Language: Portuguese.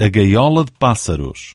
a gaiola de pássaros.